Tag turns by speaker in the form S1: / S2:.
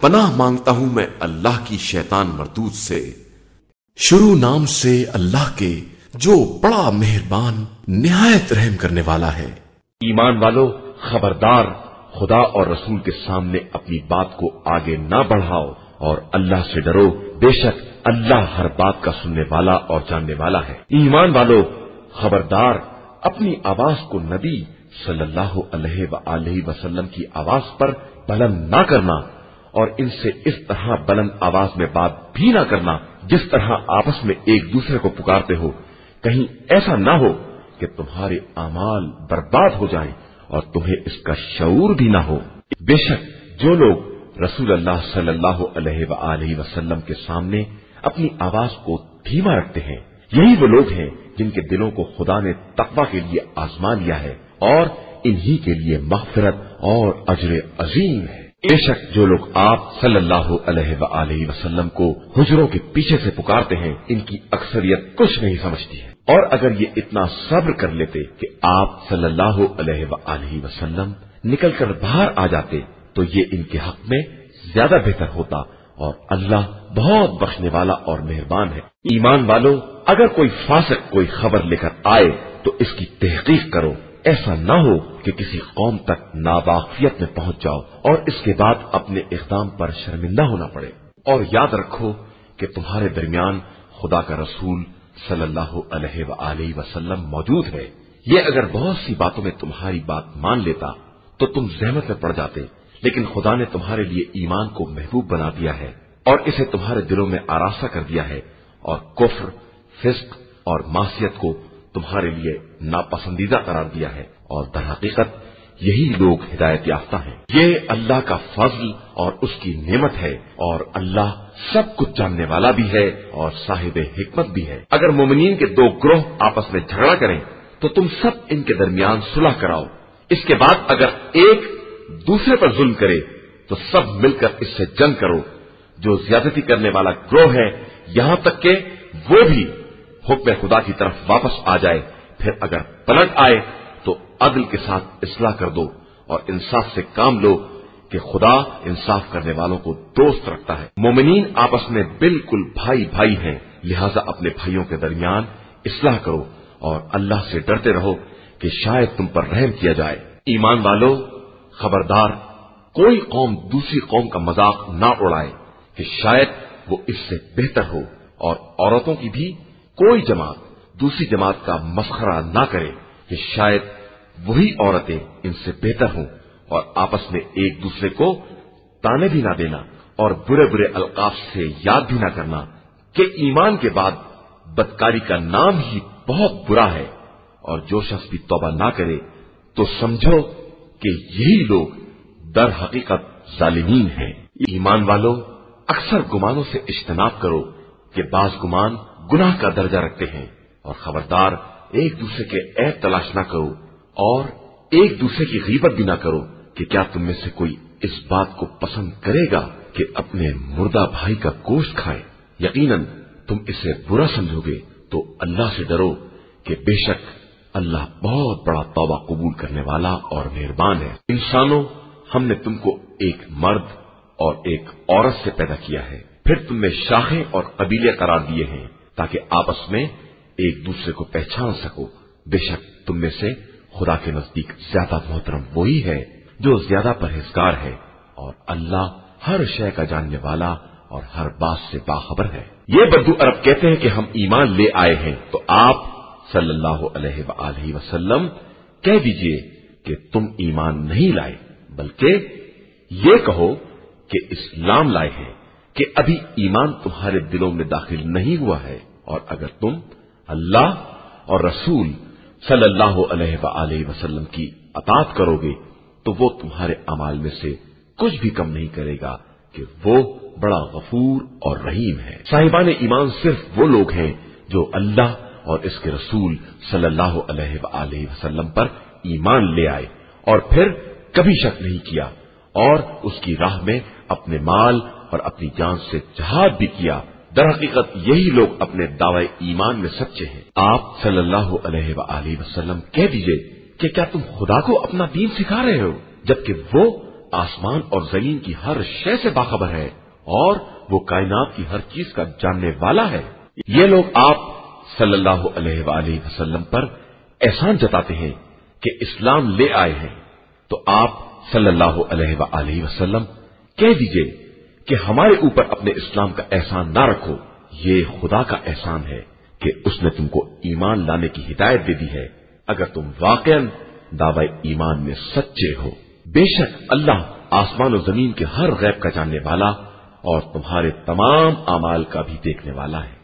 S1: پناہ مانگتا ہوں میں اللہ کی شیطان مردود سے۔ شروع نام سے اللہ کے جو بڑا مہربان، نہایت رحم کرنے والا ہے۔
S2: ایمان والو، خبردار، خدا اور رسول کے سامنے اپنی بات کو آگے نہ بڑھاؤ اور اللہ سے ڈرو۔ بے شک اللہ ہر بات کا سننے والا اور جاننے والا ہے۔ ایمان والو، خبردار، اپنی آواز کو نبی صلی اللہ علیہ وسلم کی آواز پر بلند نہ کرنا۔ اور ان سے اس طرح بلند آواز میں بات بھی نہ کرنا جس طرح آپس میں ایک دوسرے کو پکارتے ہو۔ کہیں ایسا نہ ہو کہ تمہارے اعمال برباد ہو جائیں اور تمہیں اس کا شعور بھی نہ ہو۔ بے شک جو لوگ رسول اللہ صلی اللہ علیہ وآلہ وسلم کے سامنے اپنی آواز کو دھیما رکھتے ہیں، یہی وہ لوگ ہیں جن کے دلوں کو خدا نے تقوی کے لیے آزما لیا ہے اور انہی کے لیے مغفرت اور اجر عظیم ہے۔ بے شک جو لوگ آپ صلی اللہ علیہ وآلہ وسلم کو حجروں کے پیچھے سے پکارتے ہیں، ان کی اکثریت کچھ نہیں سمجھتی ہے۔ اور اگر یہ اتنا صبر کر لیتے کہ آپ صلی اللہ علیہ وآلہ وسلم نکل کر باہر آ جاتے، تو یہ ان کے حق میں زیادہ بہتر ہوتا اور اللہ بہت بخشنے والا اور مہربان ہے۔ ایمان والو، اگر کوئی فاسق کوئی خبر لے کر آئے، تو اس کی تحقیق کرو۔ ایسا نہ ہو کہ کسی قوم تک ناواقفیت میں پہنچ جاؤ اور اس کے بعد اپنے اقدام پر شرمندہ ہونا پڑے۔ اور یاد رکھو کہ تمہارے درمیان خدا کا رسول صلی اللہ علیہ وآلہ وسلم موجود ہے۔ یہ اگر بہت سی باتوں میں تمہاری بات مان لیتا تو تم زحمت میں پڑ جاتے، لیکن خدا نے تمہارے لیے ایمان کو محبوب بنا دیا ہے اور اسے تمہارے دلوں میں آراستہ کر دیا ہے۔ اور کفر، فسق اور معصیت کو تمہارے لیے ناپسندیدہ قرار دیا ہے اور در حقیقت یہی لوگ ہدایت یافتہ ہیں۔ یہ اللہ کا فضل اور اس کی نعمت ہے اور اللہ سب کچھ جاننے والا بھی ہے اور صاحب حکمت بھی ہے۔ اگر مومنین کے دو گروہ آپس میں جھگڑا کریں تو تم سب ان کے درمیان صلح کراؤ۔ اس کے بعد اگر ایک دوسرے پر ظلم کرے تو سب مل کر اس سے جنگ کرو۔ جو زیادتی کرنے والا گروہ ہے، یہاں تک کہ وہ بھی حکم خدا کی طرف واپس آ جائے، پھر اگر پلٹ آئے تو عدل کے ساتھ اصلاح کر دو اور انصاف سے کام لو کہ خدا انصاف کرنے والوں کو دوست رکھتا ہے۔ مومنین آپس میں بالکل بھائی بھائی ہیں، لہذا اپنے بھائیوں کے درمیان اصلاح کرو اور اللہ سے ڈرتے رہو کہ شاید تم پر رحم کیا جائے۔ ایمان والو، خبردار، کوئی قوم دوسری قوم کا مذاق نہ اڑائے کہ شاید وہ اس سے بہتر ہو اور عورتوں کی بھی کوئی جماعت دوسری جماعت کا مسخرہ نہ کرے کہ شاید وہی عورتیں ان سے بہتر ہوں اور آپس میں ایک دوسرے کو تانے بھی نہ دینا اور برے برے القاف سے یاد بھی نہ کرنا کہ ایمان کے بعد بدکاری کا نام ہی بہت برا ہے اور جو شخص بھی توبہ نہ کرے تو سمجھو کہ یہی لوگ در حقیقت ظالمین ہیں۔ ایمان والو، اکثر گمانوں سے اجتناب کرو کہ بعض گمان گناہ کا درجہ رکھتے ہیں اور خبردار ایک دوسرے کے عید تلاش نہ کرو اور ایک دوسرے کی غیبت بھی نہ کرو کہ کیا تم میں سے کوئی اس بات کو پسند کرے گا کہ اپنے مردہ بھائی کا گوشت کھائے۔ یقیناً تم اسے برا سمجھو گے تو اللہ سے ڈرو کہ بے شک اللہ بہت بڑا توبہ قبول کرنے والا اور مہربان ہے۔ انسانوں، ہم نے تم کو ایک مرد اور ایک عورت سے پیدا کیا ہے۔ پھر تم میں شاخیں اور قبیلے قرار دیے ہیں۔ تاکہ آپس میں ایک دوسرے کو پہچان سکو۔ بے شک تم میں سے خدا کے نزدیک زیادہ محترم وہی ہے جو زیادہ پرہیزگار ہے، اور اللہ ہر شے کا جاننے والا اور ہر بات سے باخبر ہے۔ یہ بدو عرب کہتے ہیں کہ ہم ایمان لے آئے ہیں۔ تو آپ صلی اللہ علیہ وآلہ وسلم کہہ دیجیے کہ تم ایمان نہیں لائے، بلکہ یہ کہو کہ اسلام لائے ہیں۔ کہ ابھی ایمان تمہارے دلوں میں داخل نہیں ہوا ہے اور اگر تم اللہ اور رسول صلی اللہ علیہ وآلہ وسلم کی اطاعت کرو گے، تو وہ تمہارے امال میں سے کچھ بھی کم نہیں کرے گا کہ وہ بڑا غفور اور رحیم ہے۔ صاحبان ایمان صرف وہ لوگ ہیں جو اللہ اور اس کے رسول صلی اللہ علیہ وآلہ وسلم پر ایمان لے آئے اور پھر کبھی شک نہیں کیا اور اس کی راہ میں اپنے مال اور اپنی جان سے جہاد بھی کیا۔ در حقیقت یہی لوگ اپنے دعوی ایمان میں سچے ہیں۔ آپ صلی اللہ علیہ وآلہ وسلم کہہ دیجیے کہ کیا تم خدا کو اپنا دین سکھا رہے ہو؟ جبکہ وہ آسمان اور زمین کی ہر شے سے باخبر ہے اور وہ کائنات کی ہر چیز کا جاننے والا ہے۔ یہ لوگ آپ صلی اللہ علیہ وآلہ وسلم پر احسان جتاتے ہیں کہ اسلام لے آئے ہیں۔ تو آپ صلی اللہ علیہ وآلہ وسلم کہہ دیجیے کہ ہمارے اوپر اپنے اسلام کا احسان نہ رکھو، یہ خدا کا احسان ہے کہ اس نے تم کو ایمان لانے کی ہدایت دے دی ہے۔ اگر تم واقع دعوی ایمان میں سچے ہو، بے شک اللہ آسمان و زمین کے ہر غیب کا جاننے والا اور تمہارے تمام اعمال کا بھی دیکھنے والا ہے۔